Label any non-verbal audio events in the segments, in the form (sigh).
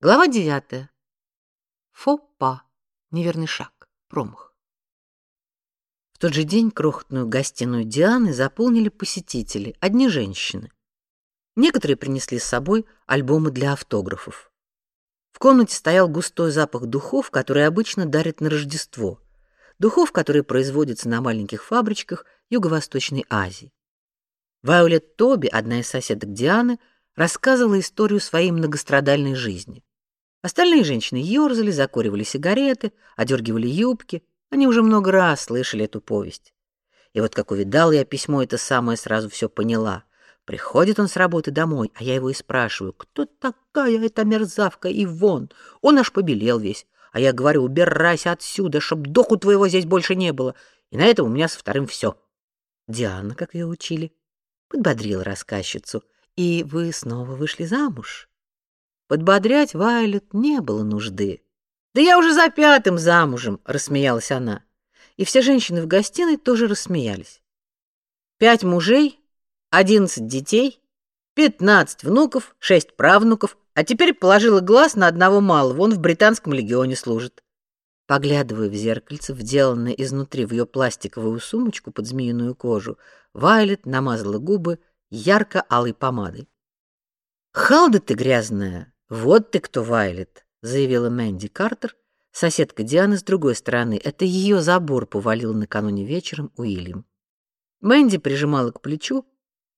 Глава девятая. Фопа. Неверный шаг. Промах. В тот же день крохотную гостиную Дианы заполнили посетители, одни женщины. Некоторые принесли с собой альбомы для автографов. В комнате стоял густой запах духов, которые обычно дарят на Рождество. Духов, которые производятся на маленьких фабричках Юго-Восточной Азии. Вайолет Тоби, одна из соседок Дианы, рассказывала историю своей многострадальной жизни. Остальные женщины ерзали, закуривали сигареты, одергивали юбки. Они уже много раз слышали эту повесть. И вот как увидал я письмо это самое, сразу все поняла. Приходит он с работы домой, а я его и спрашиваю, кто такая эта мерзавка Ивон? Он аж побелел весь. А я говорю, убирайся отсюда, чтоб доху твоего здесь больше не было. И на этом у меня со вторым все. Диана, как ее учили, подбодрила рассказчицу. И вы снова вышли замуж? Подбодрять Вайлет не было нужды. Да я уже за пятым замужем, рассмеялась она. И все женщины в гостиной тоже рассмеялись. Пять мужей, одиннадцать детей, пятнадцать внуков, шесть правнуков, а теперь положила глаз на одного малого, он в британском легионе служит. Поглядывая в зеркальце, вделанное изнутри в ее пластиковую сумочку под змеиную кожу, Вайлет намазала губы ярко-алой помадой. «Халда ты грязная!» Вот ты кто, Вайлет, заявила Мэнди Картер, соседка Дианы с другой стороны. Это ее забор повалил накануне вечером Уильям. Мэнди прижимала к плечу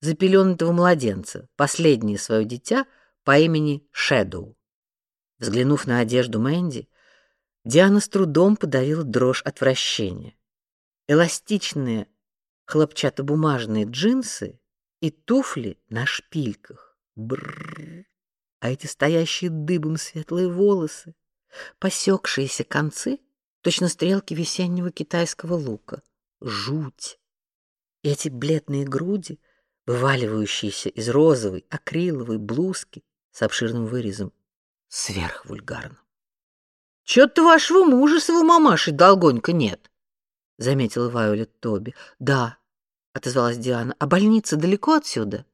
запеленутого младенца, последнее свое дитя по имени Шэдоу. Взглянув на одежду Мэнди, Диана с трудом подавила дрожь отвращения. Эластичные хлопчатобумажные джинсы и туфли на шпильках. Бррр а эти стоящие дыбом светлые волосы, посекшиеся концы, точно стрелки весеннего китайского лука. Жуть! И эти бледные груди, вываливающиеся из розовой акриловой блузки с обширным вырезом, сверхвульгарно. «Чё-то вашего мужа с его мамашей долгонько нет», — заметила Вайолет Тоби. «Да», — отозвалась Диана, — «а больница далеко отсюда?»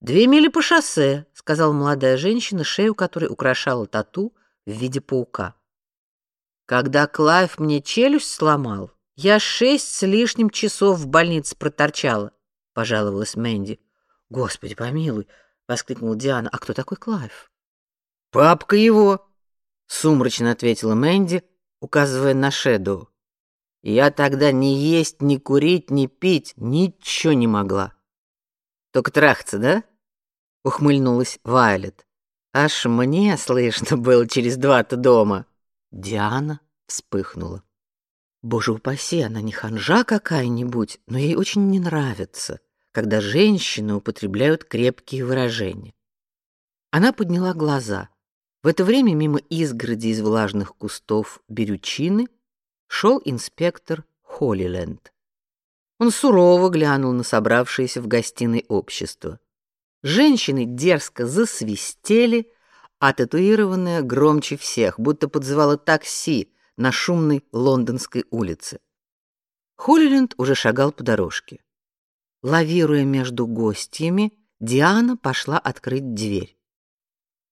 «Две мили по шоссе», — сказала молодая женщина, шею которой украшала тату в виде паука. «Когда Клайв мне челюсть сломал, я шесть с лишним часов в больнице проторчала», — пожаловалась Мэнди. «Господи помилуй», — воскликнула Диана, — «а кто такой Клайв?» «Папка его», — сумрачно ответила Мэнди, указывая на Шэдоу. «Я тогда ни есть, ни курить, ни пить, ничего не могла. Только трахаться, да?» Ухмыльнулась Вайолет. Аж мне слышно было через два-то дома. Диана вспыхнула. Боже упаси, она не ханжа какая-нибудь, но ей очень не нравится, когда женщины употребляют крепкие выражения. Она подняла глаза. В это время мимо изгороди из влажных кустов берючины шел инспектор Холлиленд. Он сурово глянул на собравшееся в гостиной общество. Женщины дерзко засвистели, а татуированная громче всех, будто подзывала такси на шумной лондонской улице. Холлиленд уже шагал по дорожке. Лавируя между гостями, Диана пошла открыть дверь.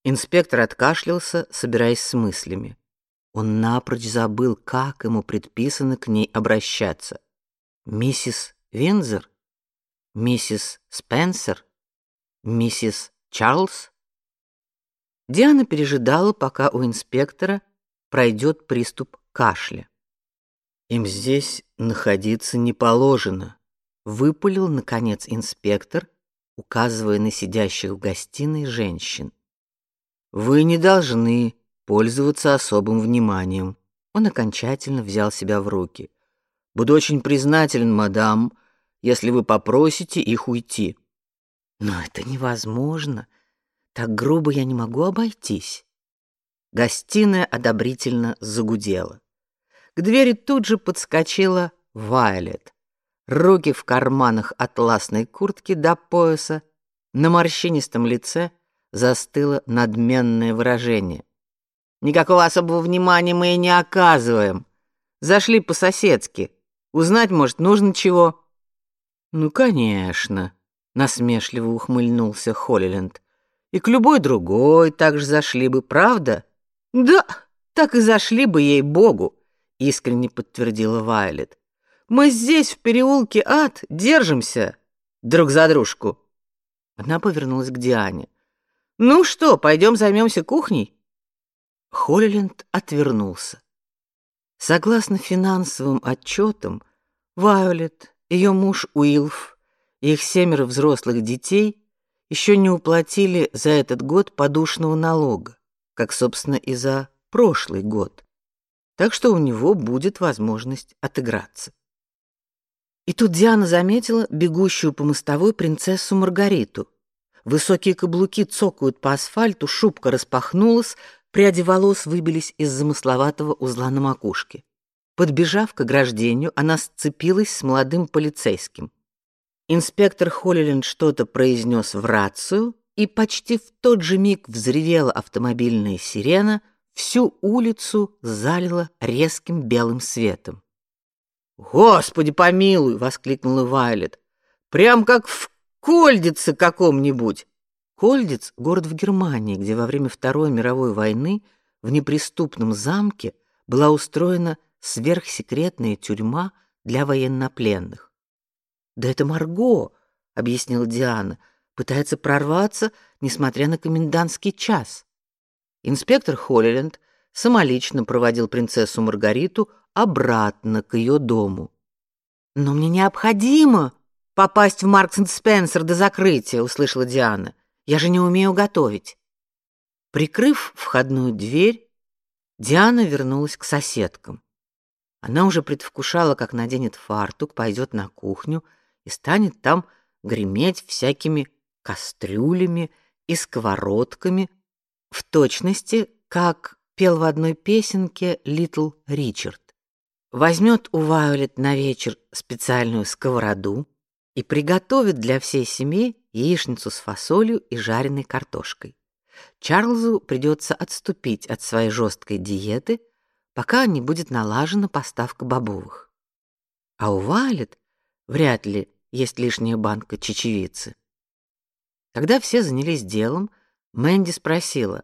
Инспектор откашлялся, собираясь с мыслями. Он напрочь забыл, как ему предписано к ней обращаться. Миссис Винзер, миссис Спенсер, Миссис Чарльз? Диана пережидала, пока у инспектора пройдет приступ кашля. Им здесь находиться не положено, выпалил наконец инспектор, указывая на сидящих в гостиной женщин. Вы не должны пользоваться особым вниманием. Он окончательно взял себя в руки. Буду очень признателен, мадам, если вы попросите их уйти. Но это невозможно. Так грубо я не могу обойтись. Гостиная одобрительно загудела. К двери тут же подскочила Вайлет. Руки в карманах атласной куртки до пояса, на морщинистом лице застыло надменное выражение. Никакого особого внимания мы и не оказываем. Зашли по-соседски. Узнать, может, нужно чего? Ну, конечно насмешливо ухмыльнулся Холлиленд. И к любой другой также зашли бы, правда? Да, так и зашли бы ей Богу, искренне подтвердила Вайлет. Мы здесь в переулке Ад держимся друг за дружку. Она повернулась к Диане. Ну что, пойдем займемся кухней? Холлиленд отвернулся. Согласно финансовым отчетам, Вайолет, ее муж Уилф их семеро взрослых детей еще не уплатили за этот год подушного налога, как, собственно, и за прошлый год. Так что у него будет возможность отыграться. И тут Диана заметила бегущую по мостовой принцессу Маргариту. Высокие каблуки цокают по асфальту, шубка распахнулась, пряди волос выбились из замысловатого узла на макушке. Подбежав к ограждению, она сцепилась с молодым полицейским. Инспектор Холлиленд что-то произнес в рацию, и почти в тот же миг взревела автомобильная сирена, всю улицу залила резким белым светом. «Господи помилуй!» — воскликнула Вайлет. «Прям как в Кольдице каком-нибудь!» Кольдиц — город в Германии, где во время Второй мировой войны в неприступном замке была устроена сверхсекретная тюрьма для военнопленных. «Да это Марго», — объяснила Диана, — «пытается прорваться, несмотря на комендантский час». Инспектор Холлиленд самолично проводил принцессу Маргариту обратно к ее дому. «Но мне необходимо попасть в Маркс энд Спенсер до закрытия», — услышала Диана. «Я же не умею готовить». Прикрыв входную дверь, Диана вернулась к соседкам. Она уже предвкушала, как наденет фартук, пойдет на кухню и станет там греметь всякими кастрюлями и сковородками, в точности, как пел в одной песенке Литл Ричард. Возьмет у Вайолет на вечер специальную сковороду и приготовит для всей семьи яичницу с фасолью и жареной картошкой. Чарльзу придется отступить от своей жесткой диеты пока не будет налажена поставка бобовых. А у Валет вряд ли есть лишняя банка чечевицы. Когда все занялись делом, Мэнди спросила: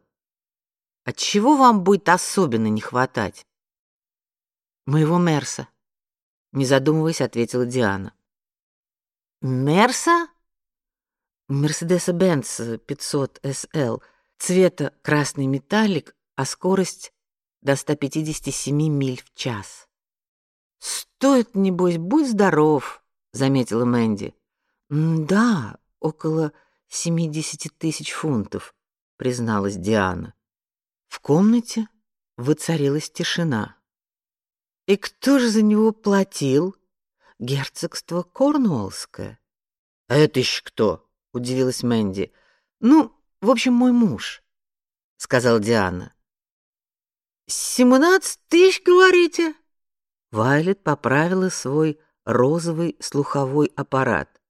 "От чего вам будет особенно не хватать?" "Моего Мерса", не задумываясь, ответила Диана. "Мерса?" Mercedes-Benz 500 SL, цвета красный металлик, а скорость до 157 миль в час. Стоит небось, будь здоров, заметила Мэнди. Да, около 70 тысяч фунтов, призналась Диана. В комнате воцарилась тишина. И кто же за него платил? Герцогство Корнуоллское. Это еще кто? удивилась Мэнди. Ну, в общем, мой муж, сказал Диана. «Семнадцать тысяч, говорите?» Вайлет поправила свой розовый слуховой аппарат.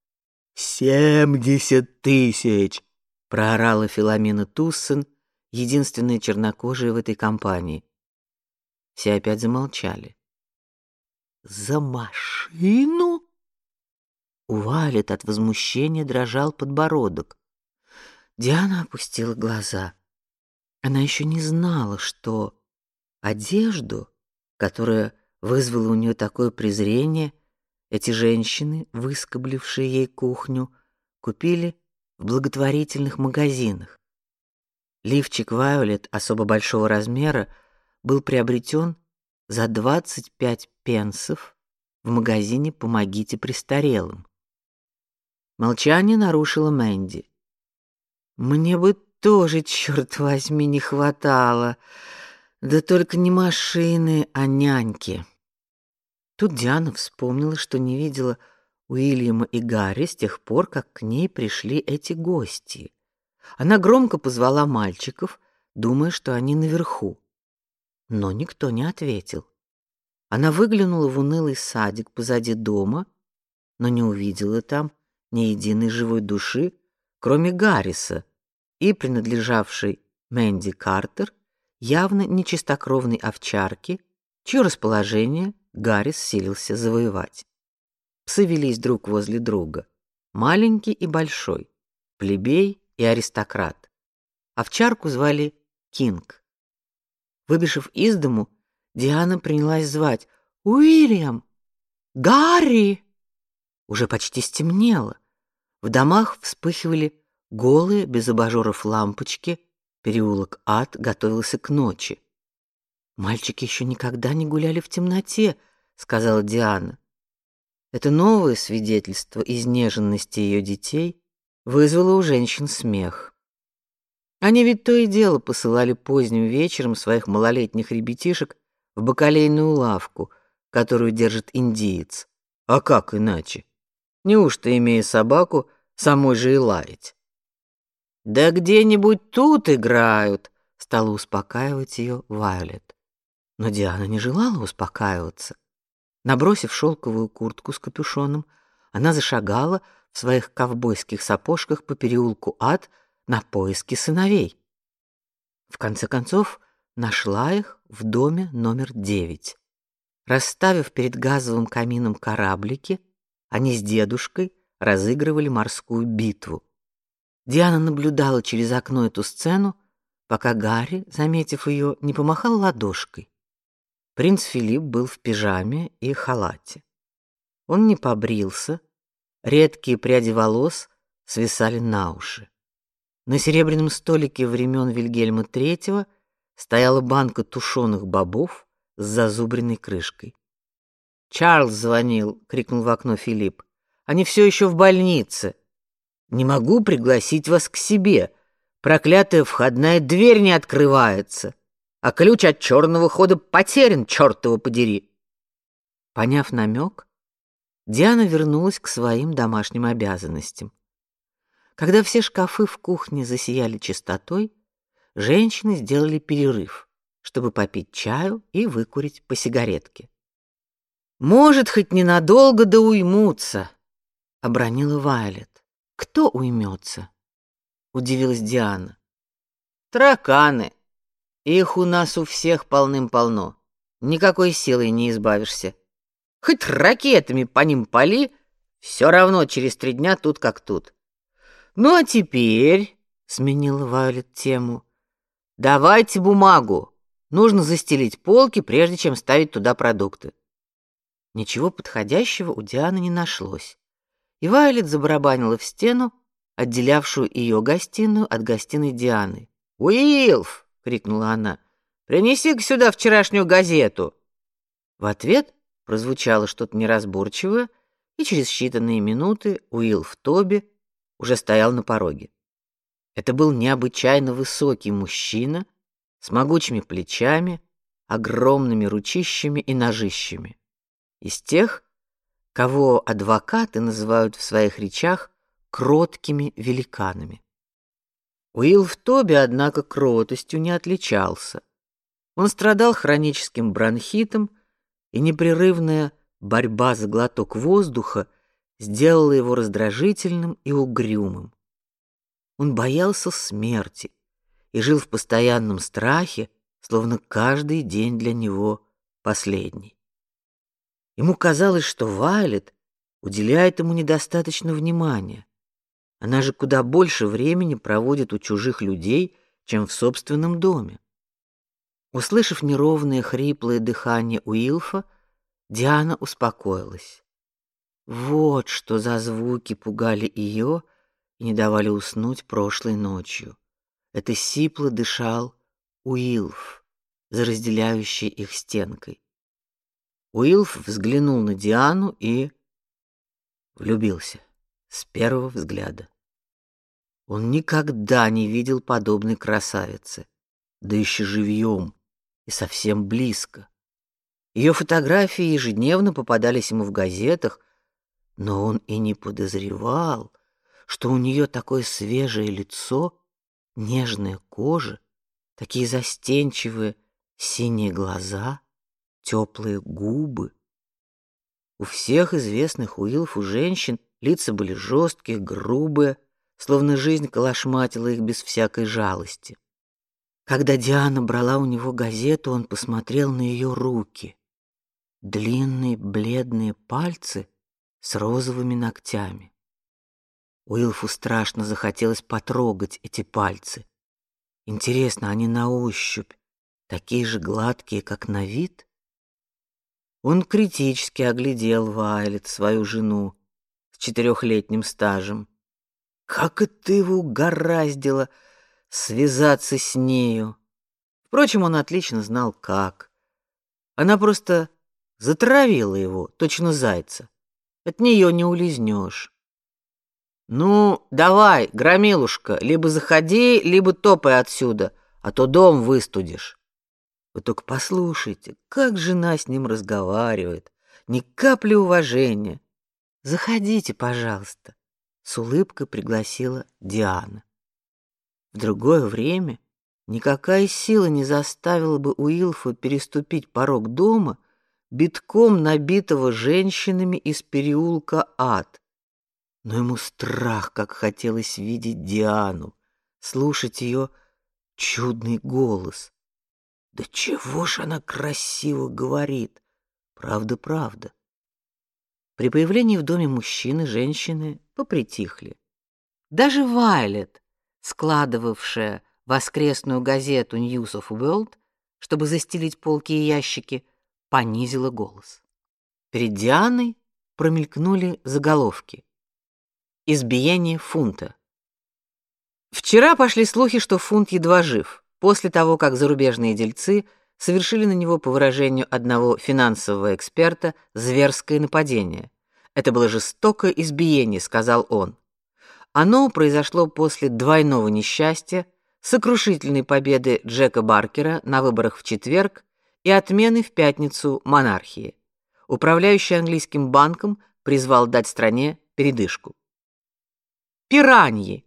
«Семьдесят тысяч!» — проорала Филомена Туссен, единственная чернокожая в этой компании. Все опять замолчали. «За машину?» У Вайлет от возмущения дрожал подбородок. Диана опустила глаза. Она еще не знала, что Одежду, которая вызвала у нее такое презрение, эти женщины, выскоблившие ей кухню, купили в благотворительных магазинах. Лифчик Вайолет особо большого размера был приобретен за 25 пенсов в магазине «Помогите престарелым». Молчание нарушила Мэнди. «Мне бы тоже, черт возьми, не хватало да только не машины, а няньки. Тут Диана вспомнила, что не видела Уильяма и Гарри с тех пор, как к ней пришли эти гости. Она громко позвала мальчиков, думая, что они наверху. Но никто не ответил. Она выглянула в унылый садик позади дома, но не увидела там ни единой живой души, кроме Гарриса и принадлежавшей Мэнди Картер явно нечистокровной овчарки, чье расположение Гаррис силился завоевать. Псы велись друг возле друга, маленький и большой, плебей и аристократ. Овчарку звали Кинг. Выбежав из дому, Диана принялась звать: "Уильям! Гарри!" Уже почти стемнело. В домах вспыхивали голые без абажуров лампочки. Переулок Ад готовился к ночи. Мальчики еще никогда не гуляли в темноте, сказала Диана. Это новое свидетельство изнеженности ее детей вызвало у женщин смех. Они ведь то и дело посылали поздним вечером своих малолетних ребятишек в бакалейную лавку, которую держит индиец. А как иначе? Неужто, имея собаку, самой же и лаять? Да где-нибудь тут играют, стала успокаивать ее Вайолет. Но Диана не желала успокаиваться. Набросив шелковую куртку с капюшоном, она зашагала в своих ковбойских сапожках по переулку Ад на поиски сыновей. В конце концов, нашла их в доме номер девять. Расставив перед газовым камином кораблики, они с дедушкой разыгрывали морскую битву. Диана наблюдала через окно эту сцену, пока Гарри, заметив ее, не помахал ладошкой. Принц Филипп был в пижаме и халате. Он не побрился, редкие пряди волос свисали на уши. На серебряном столике времен Вильгельма III стояла банка тушеных бобов с зазубренной крышкой. Чарльз звонил, крикнул в окно Филипп. Они все еще в больнице. Не могу пригласить вас к себе. Проклятая входная дверь не открывается, а ключ от черного хода потерян, черт его подери. Поняв намек, Диана вернулась к своим домашним обязанностям. Когда все шкафы в кухне засияли чистотой, женщины сделали перерыв, чтобы попить чаю и выкурить по сигаретке. Может, хоть ненадолго да уймутся, обронила Вайлет. Кто уймется? удивилась Диана. Тараканы. Их у нас у всех полным-полно. Никакой силой не избавишься. Хоть ракетами по ним пали, все равно через три дня тут как тут. Ну а теперь, сменила Вайлет тему. Давайте бумагу. Нужно застелить полки, прежде чем ставить туда продукты. Ничего подходящего у Дианы не нашлось. И Вайлет забарабанила в стену, отделявшую ее гостиную от гостиной Дианы. "Уилф!" Крикнула она. "Принеси-ка сюда вчерашнюю газету". В ответ прозвучало что-то неразборчивое, и через считанные минуты Уилф Тоби уже стоял на пороге. Это был необычайно высокий мужчина с могучими плечами, огромными ручищами и ножищами из тех, кого адвокаты называют в своих речах кроткими великанами. Уилф Тоби, однако, кротостью не отличался. Он страдал хроническим бронхитом, и непрерывная борьба за глоток воздуха сделала его раздражительным и угрюмым. Он боялся смерти и жил в постоянном страхе, словно каждый день для него последний. Ему казалось, что Вайлет уделяет ему недостаточно внимания. Она же куда больше времени проводит у чужих людей, чем в собственном доме. Услышав неровное хриплое дыхание Уилфа, Диана успокоилась. Вот что за звуки пугали ее и не давали уснуть прошлой ночью. Это сипло дышал Уилф за разделяющей их стенкой. Уилф взглянул на Диану и влюбился с первого взгляда. Он никогда не видел подобной красавицы, да еще живьем и совсем близко. Ее фотографии ежедневно попадались ему в газетах, но он и не подозревал, что у нее такое свежее лицо, нежная кожа, такие застенчивые синие глаза теплые губы. У всех известных Уилфу женщин лица были жесткие, грубые, словно жизнь колошматила их без всякой жалости. Когда Диана брала у него газету, он посмотрел на ее руки. Длинные бледные пальцы с розовыми ногтями. Уилфу страшно захотелось потрогать эти пальцы. Интересно, они на ощупь такие же гладкие, как на вид? Он критически оглядел Вайлет, свою жену, с четырехлетним стажем. Как это его угораздило связаться с нею? Впрочем, он отлично знал, как. Она просто затравила его, точно зайца. От нее не улизнешь. Ну, давай, громилушка, либо заходи, либо топай отсюда, а то дом выстудишь. Вы только послушайте, как жена с ним разговаривает, ни капли уважения. Заходите, пожалуйста, с улыбкой пригласила Диана. В другое время никакая сила не заставила бы Уилфа переступить порог дома, битком набитого женщинами из переулка Ад. Но ему страх, как хотелось видеть Диану, слушать ее чудный голос. Да чего ж она красиво говорит. Правда, правда. При появлении в доме мужчины женщины попритихли. Даже Вайлет, складывавшая воскресную газету News of World, чтобы застелить полки и ящики, понизила голос. Перед Дианой промелькнули заголовки. Избиение фунта. Вчера пошли слухи, что фунт едва жив, после того, как зарубежные дельцы совершили на него, по выражению одного финансового эксперта, зверское нападение. Это было жестокое избиение, сказал он. Оно произошло после двойного несчастья, сокрушительной победы Джека Баркера на выборах в четверг и отмены в пятницу монархии. Управляющий английским банком призвал дать стране передышку. Пираньи.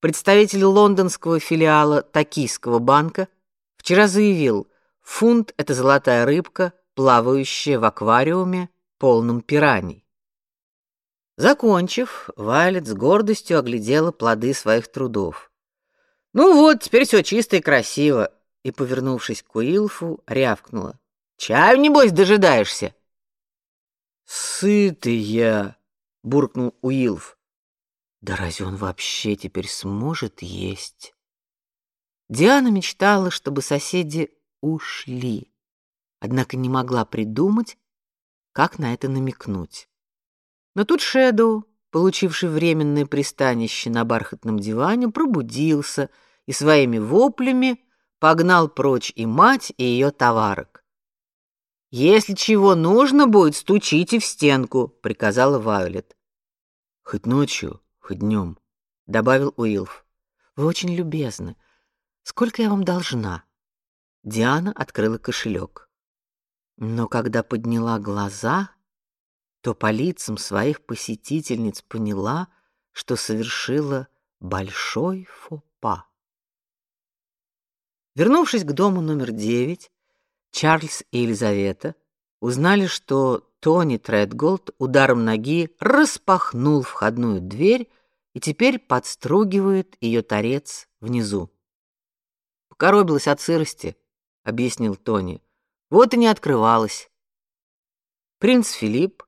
Представитель лондонского филиала Токийского банка вчера заявил, Фунт — это золотая рыбка, плавающая в аквариуме, полном пираний. Закончив, Вайлет с гордостью оглядела плоды своих трудов. «Ну вот, теперь все чисто и красиво», и, повернувшись к Уилфу, рявкнула. «Чаю, небось, дожидаешься?» «Сытый я», — буркнул Уилф. «Да разве он вообще теперь сможет есть?» Диана мечтала, чтобы соседи ушли. Однако не могла придумать, как на это намекнуть. Но тут Шэдоу, получивший временное пристанище на бархатном диване, пробудился и своими воплями погнал прочь и мать, и ее товарок. Если чего нужно будет, стучите в стенку, приказала Вайолет. Хоть ночью, хоть днем, добавил Уилф. Вы очень любезны. Сколько я вам должна? Диана открыла кошелек. Но когда подняла глаза, то по лицам своих посетительниц поняла, что совершила большой фопа. Вернувшись к дому номер девять, Чарльз и Елизавета узнали, что Тони Тредголд ударом ноги распахнул входную дверь и теперь подстругивает ее торец внизу. Покоробилась от сырости, объяснил Тони. Вот и не открывалось. Принц Филипп,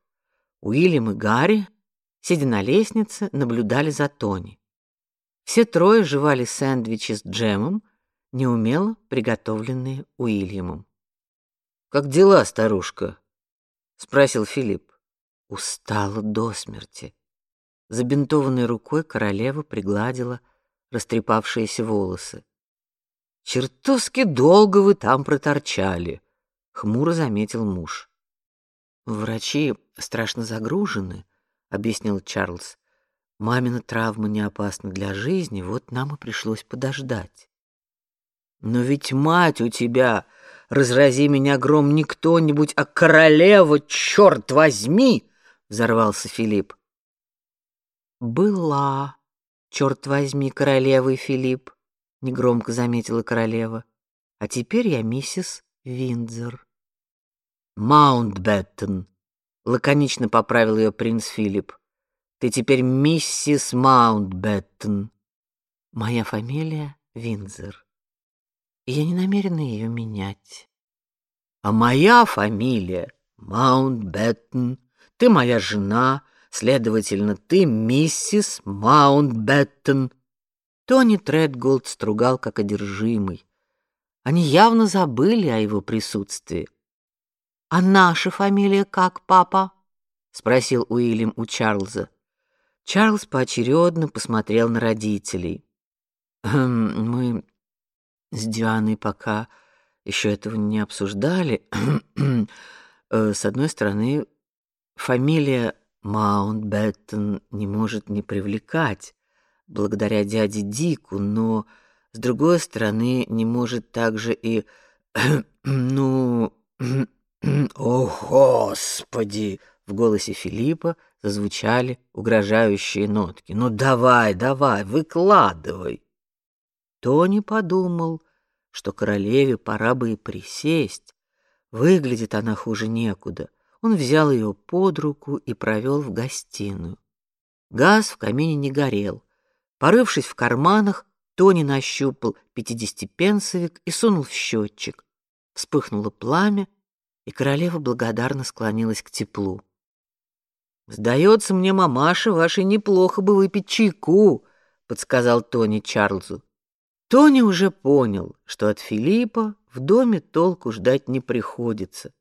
Уильям и Гарри, сидя на лестнице, наблюдали за Тони. Все трое жевали сэндвичи с джемом, неумело приготовленные Уильямом. Как дела, старушка? спросил Филипп. Устала до смерти. Забинтованной рукой королева пригладила растрепавшиеся волосы. Чертовски долго вы там проторчали, хмуро заметил муж. Врачи страшно загружены, объяснил Чарльз. Мамина травма не опасна для жизни, вот нам и пришлось подождать. Но ведь мать у тебя, разрази меня гром, не кто-нибудь, а королева, черт возьми, взорвался Филипп. Была, черт возьми, королевой Филипп негромко заметила королева. А теперь я миссис Виндзор. Маунтбеттен, лаконично поправил ее принц Филипп. Ты теперь миссис Маунтбеттен. Моя фамилия Виндзор. И я не намерена ее менять. А моя фамилия Маунтбеттен. Ты моя жена, следовательно, ты миссис Маунтбеттен. Тони Тредголд стругал как одержимый. Они явно забыли о его присутствии. А наша фамилия как, папа? спросил Уильям у Чарльза. Чарльз поочередно посмотрел на родителей. «Хм, мы с Дианой пока еще этого не обсуждали. (clears throat) Э, с одной стороны, фамилия Маунтбеттен не может не привлекать благодаря дяде Дику, но с другой стороны, не может также и (clears throat) ну (clears throat) о, господи, в голосе Филиппа зазвучали угрожающие нотки. Ну давай, давай, выкладывай. Тони подумал, что королеве пора бы и присесть. Выглядит она хуже некуда. Он взял ее под руку и провел в гостиную. Газ в камине не горел. Порывшись в карманах, Тони нащупал пятидесятипенсовик и сунул в счетчик. Вспыхнуло пламя, и королева благодарно склонилась к теплу. Сдается мне, мамаша, вашей неплохо бы выпить чайку, подсказал Тони Чарльзу. Тони уже понял, что от Филиппа в доме толку ждать не приходится.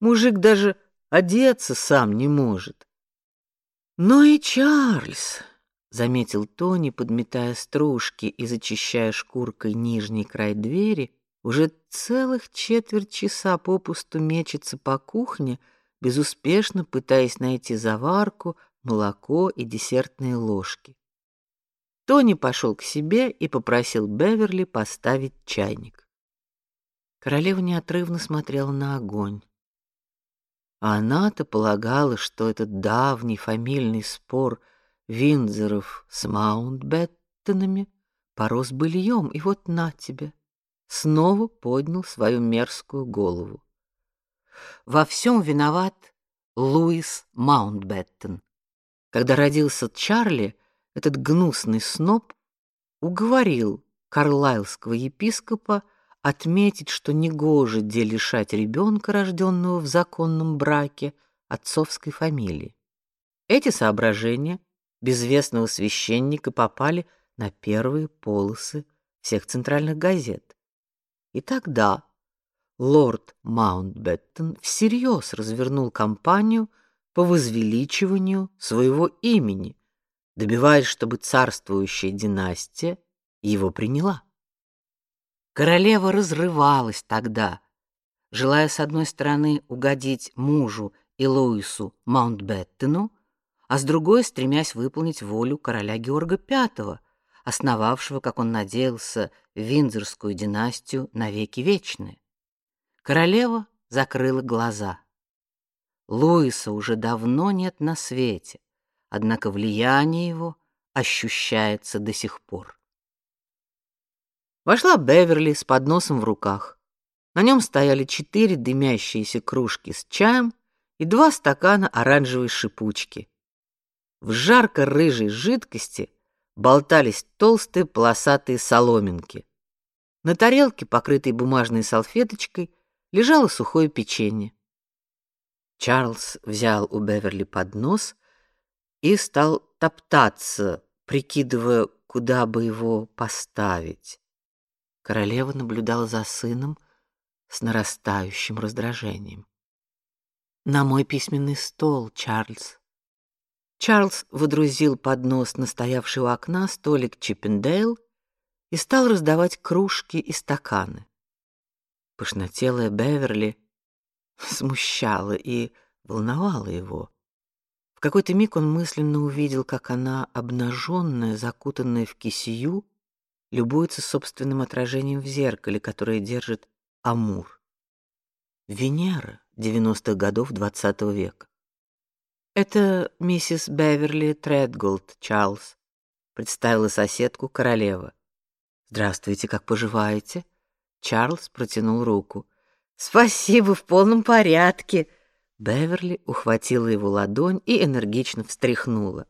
Мужик даже одеться сам не может. Но и Чарльз, заметил Тони, подметая стружки и зачищая шкуркой нижний край двери, уже целых четверть часа попусту мечется по кухне, безуспешно пытаясь найти заварку, молоко и десертные ложки. Тони пошел к себе и попросил Беверли поставить чайник. Королева неотрывно смотрела на огонь. А она-то полагала, что этот давний фамильный спор Виндзоров с Маунтбеттенами порос быльем, и вот на тебе снова поднял свою мерзкую голову. Во всем виноват Луис Маунтбеттен. Когда родился Чарли, этот гнусный сноб уговорил карлайлского епископа отметить, что негоже де лишать ребенка, рожденного в законном браке, отцовской фамилии. Эти соображения безвестного священника попали на первые полосы всех центральных газет. И тогда лорд Маунтбеттен всерьез развернул кампанию по возвеличиванию своего имени, добиваясь, чтобы царствующая династия его приняла. Королева разрывалась тогда, желая с одной стороны угодить мужу и Луису Маунтбеттену, а с другой стремясь выполнить волю короля Георга V, основавшего, как он надеялся, Виндзорскую династию навеки вечные. Королева закрыла глаза. Луиса уже давно нет на свете, однако влияние его ощущается до сих пор. Вошла Беверли с подносом в руках. На нем стояли четыре дымящиеся кружки с чаем и два стакана оранжевой шипучки. В жарко-рыжей жидкости болтались толстые полосатые соломинки. На тарелке, покрытой бумажной салфеточкой, лежало сухое печенье. Чарльз взял у Беверли поднос и стал топтаться, прикидывая, куда бы его поставить. Королева наблюдала за сыном с нарастающим раздражением. На мой письменный стол, Чарльз, Чарльз водрузил поднос на стоявший у окна столик Чиппендейл и стал раздавать кружки и стаканы. Пышнотелая Беверли смущала и волновала его. В какой-то миг он мысленно увидел, как она, обнаженная, закутанная в кисию, любуется собственным отражением в зеркале, которое держит Амур. Венера девяностых годов двадцатого века. Это миссис Беверли Тредголд, Чарльз, представила соседку королева. Здравствуйте, как поживаете? Чарльз протянул руку. Спасибо, в полном порядке. Беверли ухватила его ладонь и энергично встряхнула.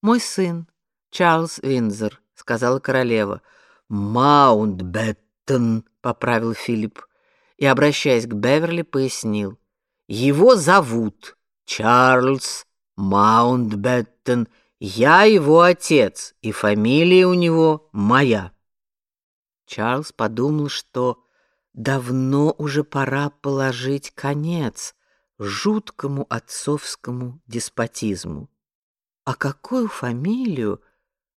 Мой сын, Чарльз Винзер, сказала королева. Маунтбеттен, поправил Филипп и, обращаясь к Беверли, пояснил: его зовут Чарльз Маунтбеттен, Я его отец, и фамилия у него моя. Чарльз подумал, что давно уже пора положить конец жуткому отцовскому деспотизму. А какую фамилию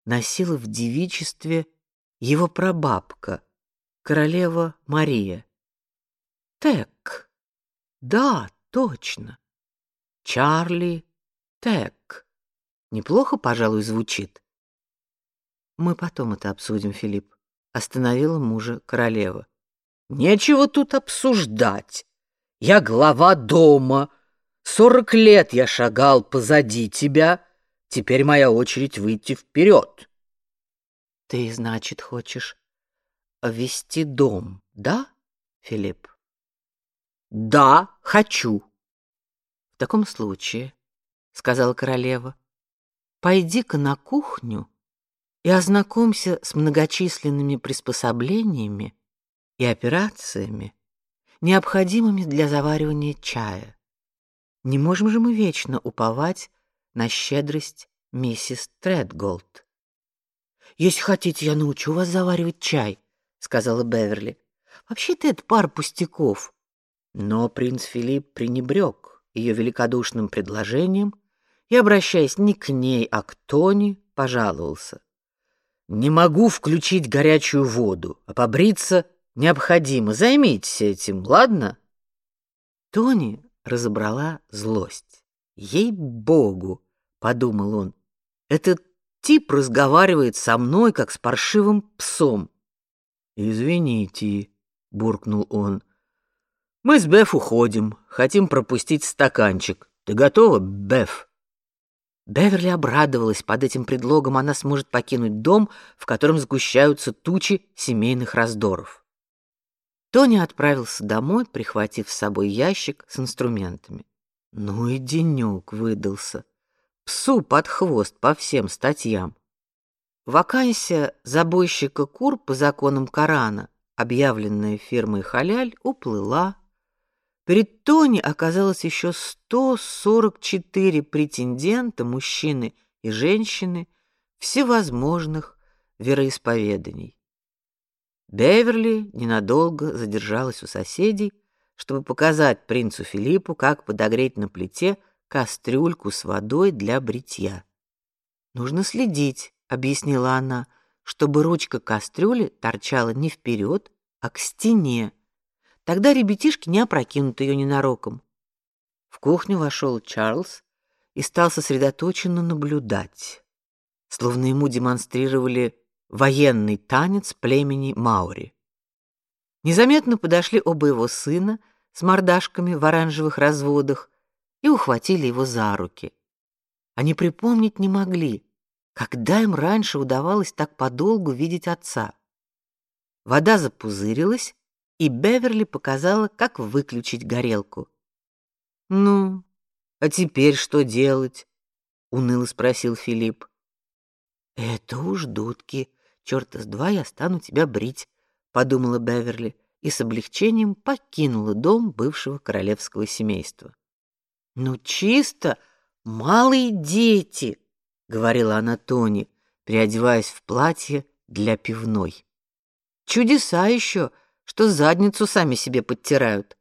носила в девичестве его прабабка, королева Мария? Тек. Да, точно. Чарли Тек. Неплохо, пожалуй, звучит. Мы потом это обсудим, Филипп, остановила мужа королева. Нечего тут обсуждать. Я глава дома. Сорок лет я шагал позади тебя. Теперь моя очередь выйти вперед. Ты, значит, хочешь вести дом, да, Филипп? Да, хочу. В таком случае, сказала королева, пойди-ка на кухню и ознакомься с многочисленными приспособлениями и операциями, необходимыми для заваривания чая. Не можем же мы вечно уповать на щедрость миссис Тредголд. Если хотите, я научу вас заваривать чай, сказала Беверли. Вообще-то это пар пустяков. Но принц Филипп пренебрег ее великодушным предложением и, обращаясь не к ней, а к Тони, пожаловался: "Не могу включить горячую воду, а побриться необходимо. Займитесь этим, ладно?" Тони разобрала злость. Ей-богу, подумал он. Этот тип разговаривает со мной как с паршивым псом. Извините, буркнул он. Мы с Беф уходим, хотим пропустить стаканчик. Ты готова, Беф? Беверли обрадовалась, под этим предлогом она сможет покинуть дом, в котором сгущаются тучи семейных раздоров. Тони отправился домой, прихватив с собой ящик с инструментами. Ну и денек выдался. Псу под хвост по всем статьям. Вакансия забойщика кур по законам Корана, объявленная фирмой Халяль, уплыла. Перед Тони оказалось еще 144 претендента, мужчины и женщины, всевозможных вероисповеданий. Беверли ненадолго задержалась у соседей, чтобы показать принцу Филиппу, как подогреть на плите кастрюльку с водой для бритья. Нужно следить, объяснила она, чтобы ручка кастрюли торчала не вперед, а к стене. Тогда ребятишки не опрокинут ее ненароком. В кухню вошел Чарльз и стал сосредоточенно наблюдать, словно ему демонстрировали военный танец племени Маури. Незаметно подошли оба его сына с мордашками в оранжевых разводах и ухватили его за руки. Они припомнить не могли, когда им раньше удавалось так подолгу видеть отца. Вода запузырилась, и Беверли показала, как выключить горелку. "Ну, а теперь что делать?" уныло спросил Филипп. "Это уж дудки, чёрта с два я стану тебя брить", подумала Беверли и с облегчением покинула дом бывшего королевского семейства. "Ну чисто малые дети", говорила она Тони, переодеваясь в платье для пивной. Чудеса еще, что задницу сами себе подтирают.